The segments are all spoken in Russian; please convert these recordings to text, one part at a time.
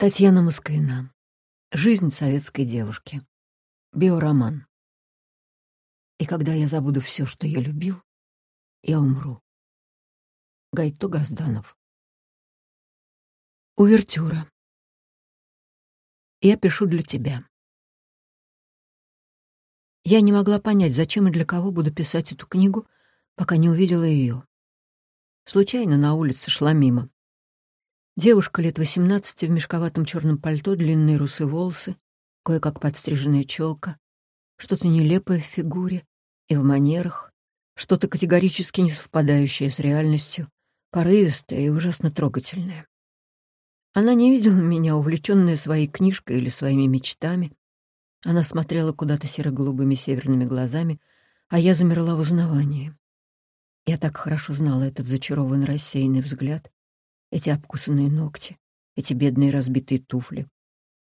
Татьяна Москвина. Жизнь советской девушки. Биороман. И когда я забуду все, что я любил, я умру. Гайто Газданов. Увертюра. Я пишу для тебя. Я не могла понять, зачем и для кого буду писать эту книгу, пока не увидела ее. Случайно на улице шла мимо. Девушка лет восемнадцати в мешковатом черном пальто, длинные русые волосы, кое-как подстриженная челка, что-то нелепое в фигуре и в манерах, что-то категорически не совпадающее с реальностью, порывистое и ужасно трогательное. Она не видела меня, увлеченная своей книжкой или своими мечтами. Она смотрела куда-то серо-голубыми северными глазами, а я замерла в узнавании. Я так хорошо знала этот зачарованный рассеянный взгляд, эти обкусанные ногти, эти бедные разбитые туфли.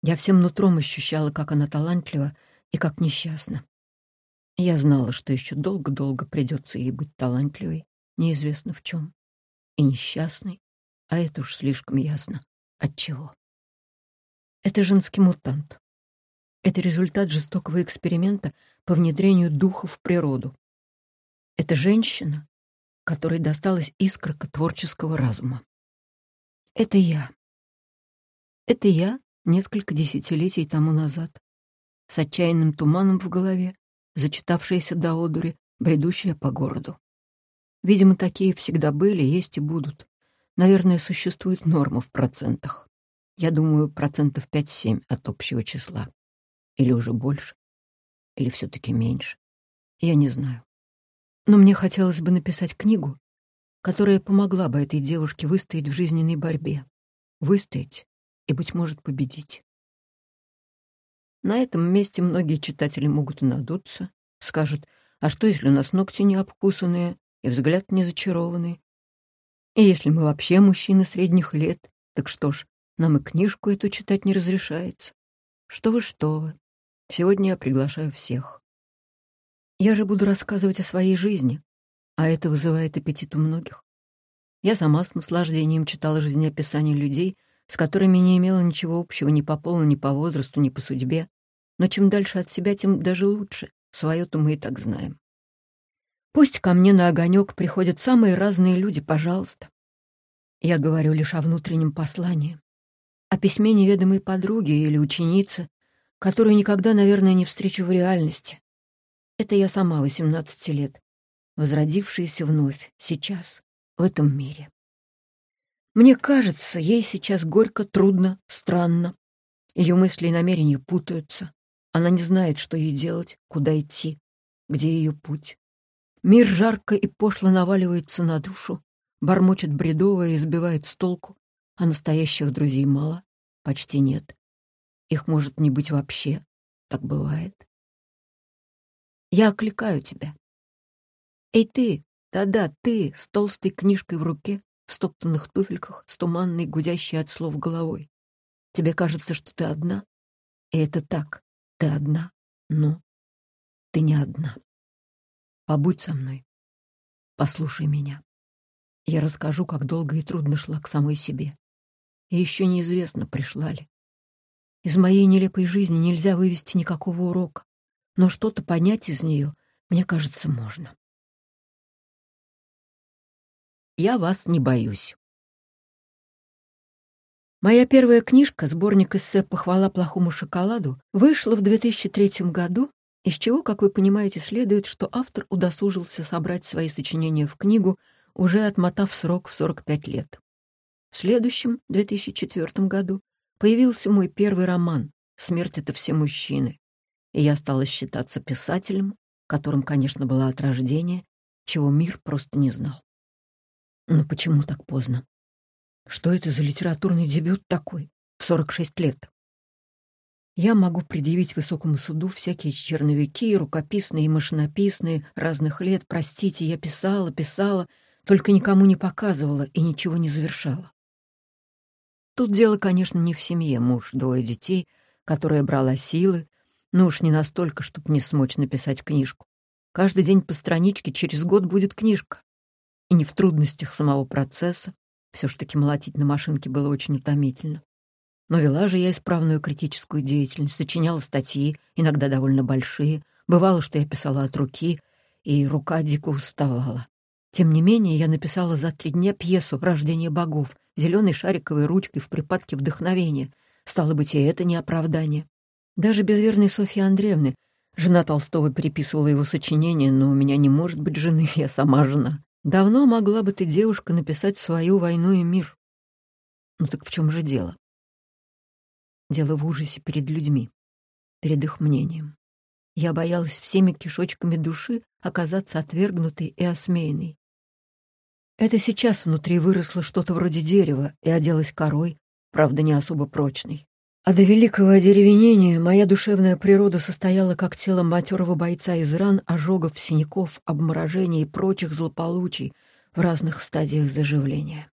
Я всем нутром ощущала, как она талантлива и как несчастна. Я знала, что еще долго-долго придется ей быть талантливой, неизвестно в чем, и несчастной, а это уж слишком ясно. От чего? Это женский мутант. Это результат жестокого эксперимента по внедрению духа в природу. Это женщина, которой досталась искорка творческого разума. Это я. Это я несколько десятилетий тому назад, с отчаянным туманом в голове, зачитавшаяся до одури, бредущая по городу. Видимо, такие всегда были, есть и будут. Наверное, существует норма в процентах. Я думаю, процентов 5-7 от общего числа. Или уже больше. Или все-таки меньше. Я не знаю. Но мне хотелось бы написать книгу, которая помогла бы этой девушке выстоять в жизненной борьбе. Выстоять и, быть может, победить. На этом месте многие читатели могут надуться, скажут, а что, если у нас ногти не обкусанные и взгляд не зачарованный? И если мы вообще мужчины средних лет, так что ж, нам и книжку эту читать не разрешается. Что вы, что вы. Сегодня я приглашаю всех. Я же буду рассказывать о своей жизни, а это вызывает аппетит у многих. Я сама с наслаждением читала жизнеописания людей, с которыми не имела ничего общего ни по полу, ни по возрасту, ни по судьбе. Но чем дальше от себя, тем даже лучше. Свое-то мы и так знаем. Пусть ко мне на огонек приходят самые разные люди, пожалуйста. Я говорю лишь о внутреннем послании, о письме неведомой подруги или ученицы, которую никогда, наверное, не встречу в реальности. Это я сама, 18 лет, возродившаяся вновь, сейчас, в этом мире. Мне кажется, ей сейчас горько, трудно, странно. Ее мысли и намерения путаются. Она не знает, что ей делать, куда идти, где ее путь. Мир жарко и пошло наваливается на душу, бормочет бредовое и сбивает с толку, а настоящих друзей мало, почти нет. Их может не быть вообще, так бывает. Я окликаю тебя. Эй ты, да-да, ты, с толстой книжкой в руке, в стоптанных туфельках, с туманной, гудящей от слов головой. Тебе кажется, что ты одна? И это так, ты одна, но ты не одна. Побудь со мной, послушай меня. Я расскажу, как долго и трудно шла к самой себе. И еще неизвестно, пришла ли. Из моей нелепой жизни нельзя вывести никакого урока, но что-то понять из нее, мне кажется, можно. Я вас не боюсь. Моя первая книжка, сборник эссе «Похвала плохому шоколаду», вышла в 2003 году, из чего, как вы понимаете, следует, что автор удосужился собрать свои сочинения в книгу, уже отмотав срок в 45 лет. В следующем, 2004 году, появился мой первый роман «Смерть — это все мужчины», и я стала считаться писателем, которым, конечно, была от рождения, чего мир просто не знал. Но почему так поздно? Что это за литературный дебют такой, в 46 лет? Я могу предъявить высокому суду всякие черновики, рукописные и машинописные, разных лет. Простите, я писала, писала, только никому не показывала и ничего не завершала. Тут дело, конечно, не в семье, муж, двое детей, которая брала силы, но уж не настолько, чтобы не смочь написать книжку. Каждый день по страничке, через год будет книжка и не в трудностях самого процесса. Все ж таки молотить на машинке было очень утомительно. Но вела же я исправную критическую деятельность, сочиняла статьи, иногда довольно большие. Бывало, что я писала от руки, и рука дико уставала. Тем не менее, я написала за три дня пьесу «Рождение богов» зеленой шариковой ручкой в припадке вдохновения. Стало быть, и это не оправдание. Даже без верной Софьи Андреевны жена Толстого переписывала его сочинение, но у меня не может быть жены, я сама жена. Давно могла бы ты, девушка, написать свою «Войну и мир». Ну так в чем же дело? Дело в ужасе перед людьми, перед их мнением. Я боялась всеми кишочками души оказаться отвергнутой и осмеянной. Это сейчас внутри выросло что-то вроде дерева и оделось корой, правда, не особо прочной. А до великого одеревенения моя душевная природа состояла как тело матерого бойца из ран, ожогов, синяков, обморожений и прочих злополучий в разных стадиях заживления.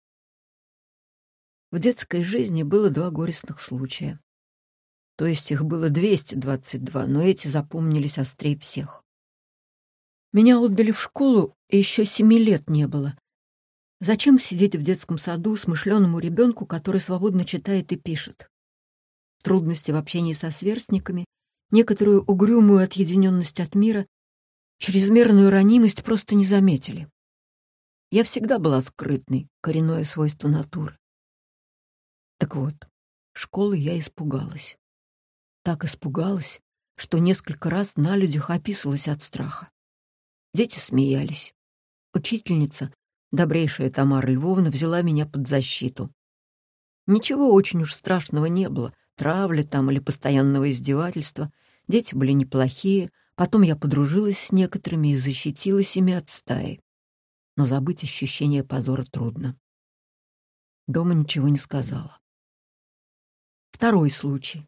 В детской жизни было два горестных случая. То есть их было 222, но эти запомнились острее всех. Меня отдали в школу, и еще семи лет не было. Зачем сидеть в детском саду смышленому ребенку, который свободно читает и пишет? Трудности в общении со сверстниками, некоторую угрюмую отъединенность от мира, чрезмерную ранимость просто не заметили. Я всегда была скрытной, коренное свойство натуры. Так вот, школы я испугалась. Так испугалась, что несколько раз на людях описывалась от страха. Дети смеялись. Учительница, добрейшая Тамара Львовна, взяла меня под защиту. Ничего очень уж страшного не было — травли там или постоянного издевательства. Дети были неплохие, потом я подружилась с некоторыми и защитилась ими от стаи. Но забыть ощущение позора трудно. Дома ничего не сказала. Второй случай.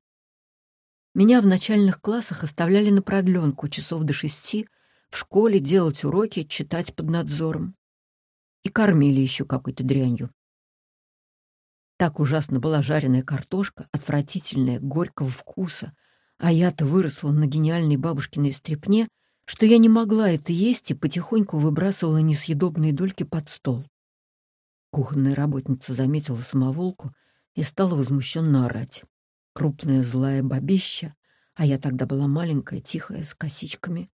Меня в начальных классах оставляли на продленку часов до шести, в школе делать уроки, читать под надзором. И кормили еще какой-то дрянью. Так ужасно была жареная картошка, отвратительная, горького вкуса, а я-то выросла на гениальной бабушкиной стрепне, что я не могла это есть и потихоньку выбрасывала несъедобные дольки под стол. Кухонная работница заметила самоволку и стала возмущенно орать. Крупная злая бабища, а я тогда была маленькая, тихая, с косичками.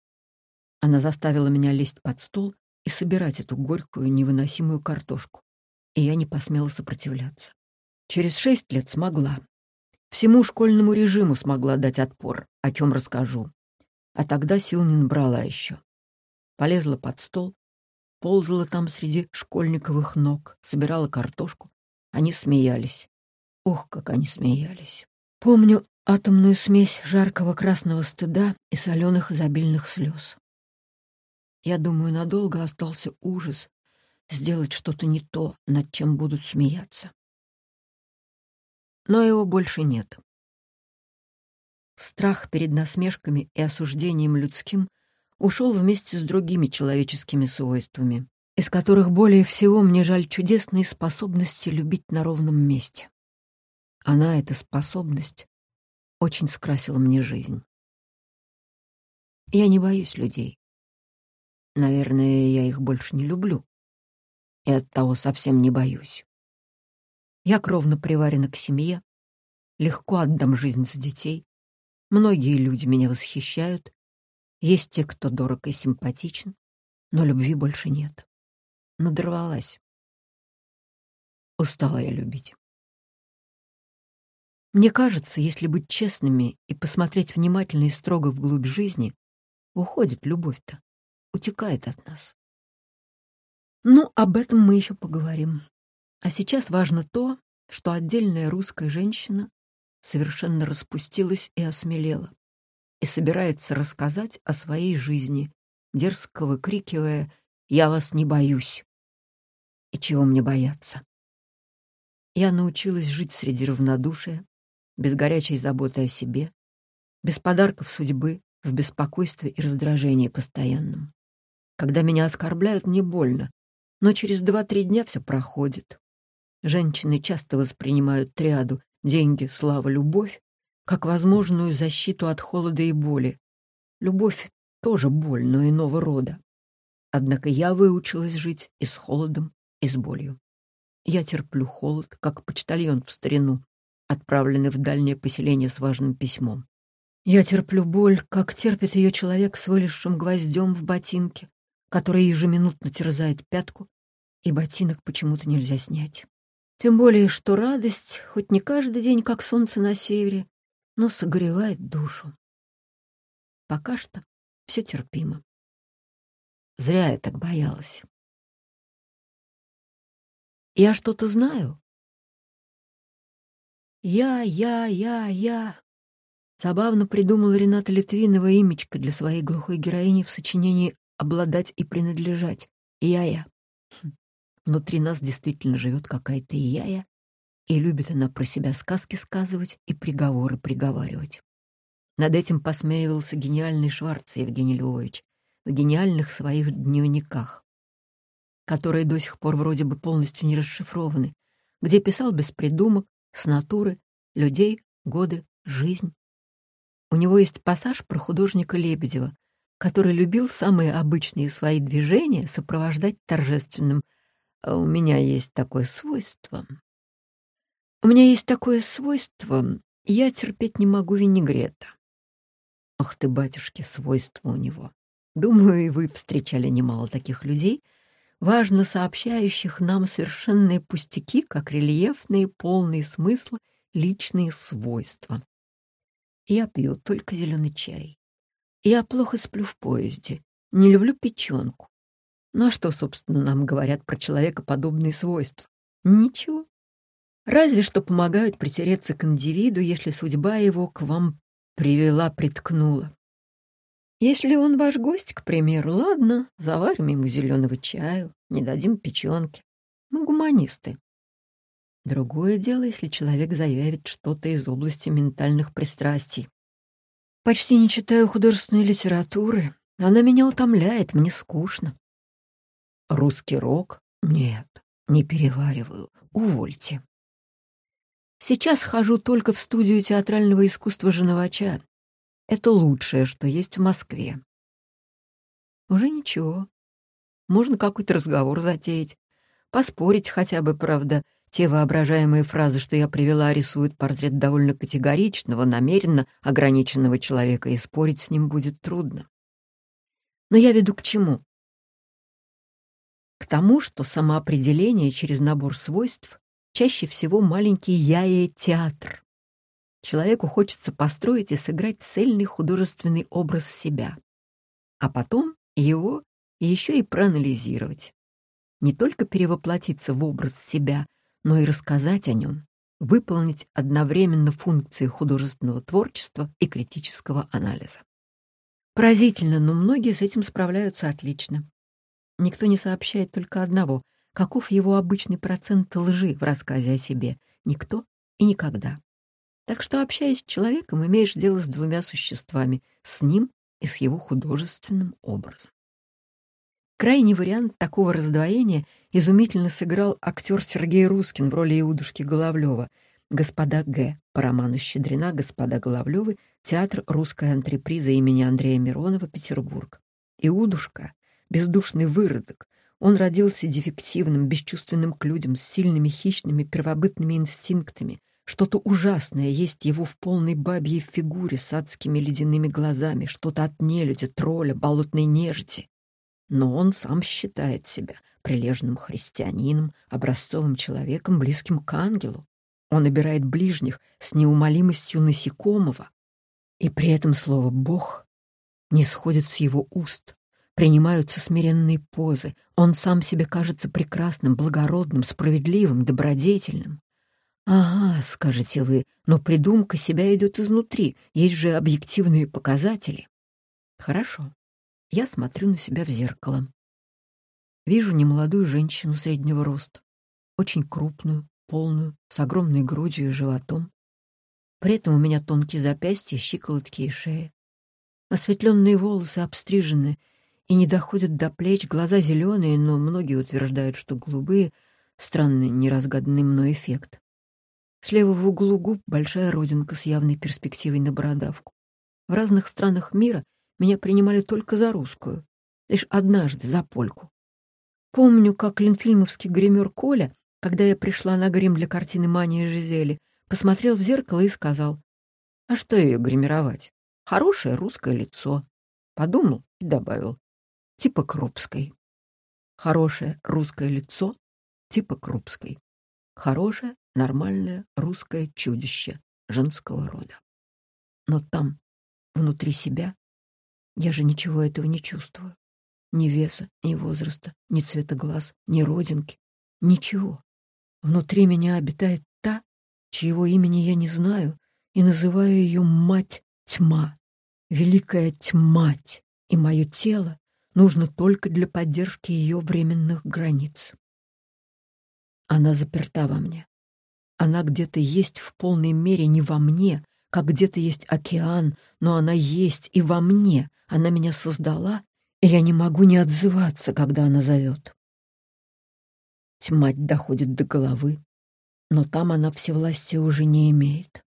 Она заставила меня лезть под стол и собирать эту горькую, невыносимую картошку, и я не посмела сопротивляться. Через шесть лет смогла. Всему школьному режиму смогла дать отпор, о чем расскажу. А тогда сил не набрала еще. Полезла под стол, ползала там среди школьниковых ног, собирала картошку. Они смеялись. Ох, как они смеялись. Помню атомную смесь жаркого красного стыда и соленых изобильных слез. Я думаю, надолго остался ужас сделать что-то не то, над чем будут смеяться но его больше нет. Страх перед насмешками и осуждением людским ушел вместе с другими человеческими свойствами, из которых более всего мне жаль чудесные способности любить на ровном месте. Она, эта способность, очень скрасила мне жизнь. Я не боюсь людей. Наверное, я их больше не люблю. И оттого совсем не боюсь. Я кровно приварена к семье, легко отдам жизнь за детей. Многие люди меня восхищают. Есть те, кто дорог и симпатичен, но любви больше нет. Надорвалась. Устала я любить. Мне кажется, если быть честными и посмотреть внимательно и строго вглубь жизни, уходит любовь-то, утекает от нас. Ну, об этом мы еще поговорим. А сейчас важно то, что отдельная русская женщина совершенно распустилась и осмелела, и собирается рассказать о своей жизни, дерзко выкрикивая «Я вас не боюсь!» И чего мне бояться? Я научилась жить среди равнодушия, без горячей заботы о себе, без подарков судьбы, в беспокойстве и раздражении постоянном. Когда меня оскорбляют, мне больно, но через два-три дня все проходит. Женщины часто воспринимают триаду «деньги, слава, любовь» как возможную защиту от холода и боли. Любовь тоже боль, но иного рода. Однако я выучилась жить и с холодом, и с болью. Я терплю холод, как почтальон в старину, отправленный в дальнее поселение с важным письмом. Я терплю боль, как терпит ее человек с вылезшим гвоздем в ботинке, который ежеминутно терзает пятку, и ботинок почему-то нельзя снять. Тем более, что радость, хоть не каждый день, как солнце на севере, но согревает душу. Пока что все терпимо. Зря я так боялась. Я что-то знаю. Я, я, я, я. Забавно придумала Рената Литвинова имечко для своей глухой героини в сочинении «Обладать и принадлежать». Я-я. Внутри нас действительно живет какая-то я-я, и любит она про себя сказки сказывать и приговоры приговаривать. Над этим посмеивался гениальный Шварц Евгений Львович в гениальных своих дневниках, которые до сих пор вроде бы полностью не расшифрованы, где писал без придумок, с натуры, людей, годы, жизнь. У него есть пассаж про художника Лебедева, который любил самые обычные свои движения сопровождать торжественным «А «у меня есть такое свойство». «У меня есть такое свойство, я терпеть не могу винегрета». Ах ты, батюшки, свойства у него. Думаю, и вы встречали немало таких людей, важно сообщающих нам совершенные пустяки, как рельефные, полные смысла, личные свойства. Я пью только зеленый чай. Я плохо сплю в поезде, не люблю печенку. Ну а что, собственно, нам говорят про человека подобные свойства? Ничего. Разве что помогают притереться к индивиду, если судьба его к вам привела, приткнула. Если он ваш гость, к примеру, ладно, заварим ему зеленого чаю, не дадим печенки. Мы гуманисты. Другое дело, если человек заявит что-то из области ментальных пристрастий. Почти не читаю художественной литературы. Она меня утомляет, мне скучно. Русский рок? Нет, не перевариваю. Увольте. Сейчас хожу только в студию театрального искусства Женовача. Это лучшее, что есть в Москве. Уже ничего. Можно какой-то разговор затеять. Поспорить хотя бы, правда, те воображаемые фразы, что я привела, рисуют портрет довольно категоричного, намеренно ограниченного человека, и спорить с ним будет трудно. Но я веду к чему? К тому, что самоопределение через набор свойств чаще всего маленький яе-театр. Человеку хочется построить и сыграть цельный художественный образ себя, а потом его еще и проанализировать. Не только перевоплотиться в образ себя, но и рассказать о нем, выполнить одновременно функции художественного творчества и критического анализа. Поразительно, но многие с этим справляются отлично. Никто не сообщает только одного — каков его обычный процент лжи в рассказе о себе. Никто и никогда. Так что, общаясь с человеком, имеешь дело с двумя существами — с ним и с его художественным образом. Крайний вариант такого раздвоения изумительно сыграл актер Сергей Рускин в роли Иудушки Головлева, «Господа Г» по роману Щедрина «Господа Головлевы», театр русской антреприза имени Андрея Миронова, Петербург. Иудушка — бездушный выродок. Он родился дефективным, бесчувственным к людям, с сильными хищными первобытными инстинктами. Что-то ужасное есть его в полной бабьей фигуре с адскими ледяными глазами, что-то от нелюдя, тролля, болотной нежити но он сам считает себя прилежным христианином, образцовым человеком, близким к ангелу. Он обирает ближних с неумолимостью насекомого, и при этом слово «Бог» не сходит с его уст, принимаются смиренные позы, он сам себе кажется прекрасным, благородным, справедливым, добродетельным. «Ага», — скажете вы, — «но придумка себя идет изнутри, есть же объективные показатели». Хорошо. Я смотрю на себя в зеркало. Вижу немолодую женщину среднего роста, очень крупную, полную, с огромной грудью и животом. При этом у меня тонкие запястья, щиколотки и шея. Осветленные волосы обстрижены и не доходят до плеч, глаза зеленые, но многие утверждают, что голубые — странный, неразгаданный мной эффект. Слева в углу губ большая родинка с явной перспективой на бородавку. В разных странах мира меня принимали только за русскую, лишь однажды за польку. Помню, как ленфильмовский гример Коля, когда я пришла на грим для картины «Мания Жизели», посмотрел в зеркало и сказал, «А что ее гримировать? Хорошее русское лицо». Подумал и добавил, «Типа Крупской». Хорошее русское лицо типа Крупской. Хорошее, нормальное русское чудище женского рода. Но там, внутри себя, я же ничего этого не чувствую. Ни веса, ни возраста, ни цвета глаз, ни родинки. Ничего. Внутри меня обитает та, чьего имени я не знаю, и называю ее мать тьма, великая тьмать, и мое тело нужно только для поддержки ее временных границ. Она заперта во мне. Она где-то есть в полной мере не во мне, как где-то есть океан, но она есть и во мне. Она меня создала, и я не могу не отзываться, когда она зовет. Тьма доходит до головы, но там она всевластия уже не имеет.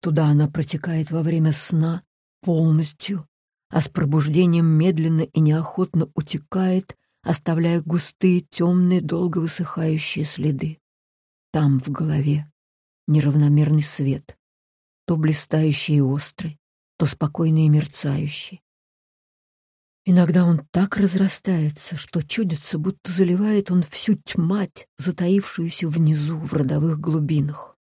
Туда она протекает во время сна полностью, а с пробуждением медленно и неохотно утекает, оставляя густые, темные, долго высыхающие следы. Там, в голове, неравномерный свет, то блистающий и острый, то спокойный и мерцающий. Иногда он так разрастается, что чудится, будто заливает он всю тьмать, затаившуюся внизу в родовых глубинах.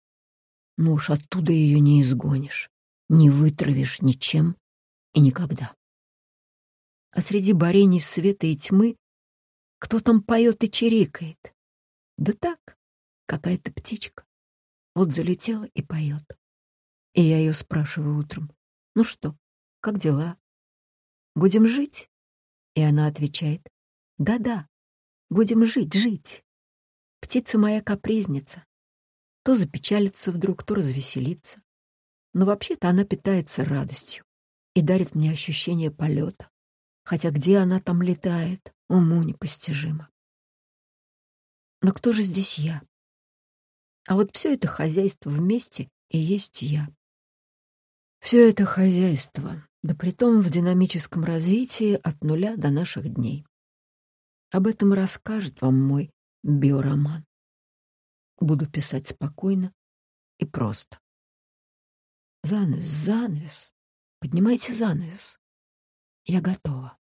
Но уж оттуда ее не изгонишь, не вытравишь ничем и никогда. А среди борений света и тьмы кто там поет и чирикает? Да так, какая-то птичка. Вот залетела и поет. И я ее спрашиваю утром, ну что, как дела? Будем жить? И она отвечает, да-да, будем жить, жить. Птица моя капризница. То запечалится вдруг, то развеселится. Но вообще-то она питается радостью и дарит мне ощущение полета. Хотя где она там летает, уму непостижимо. Но кто же здесь я? А вот все это хозяйство вместе и есть я. Все это хозяйство, да притом в динамическом развитии от нуля до наших дней. Об этом расскажет вам мой биороман. Буду писать спокойно и просто. Занавес, занавес. Поднимайте занавес. Я готова.